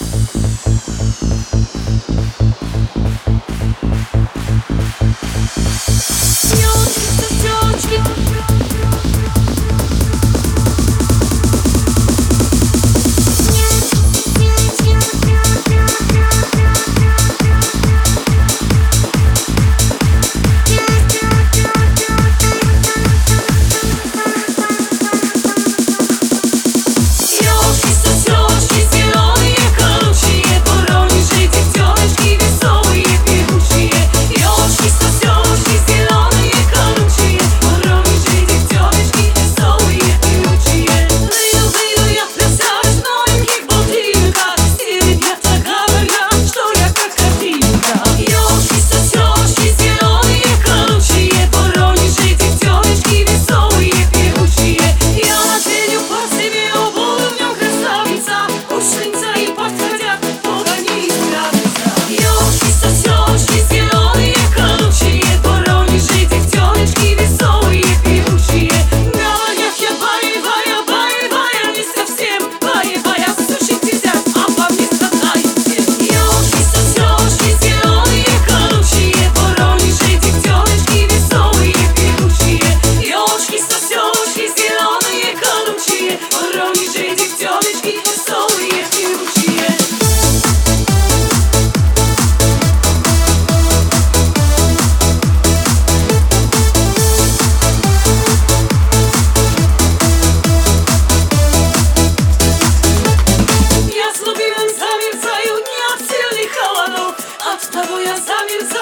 Thank you. some music.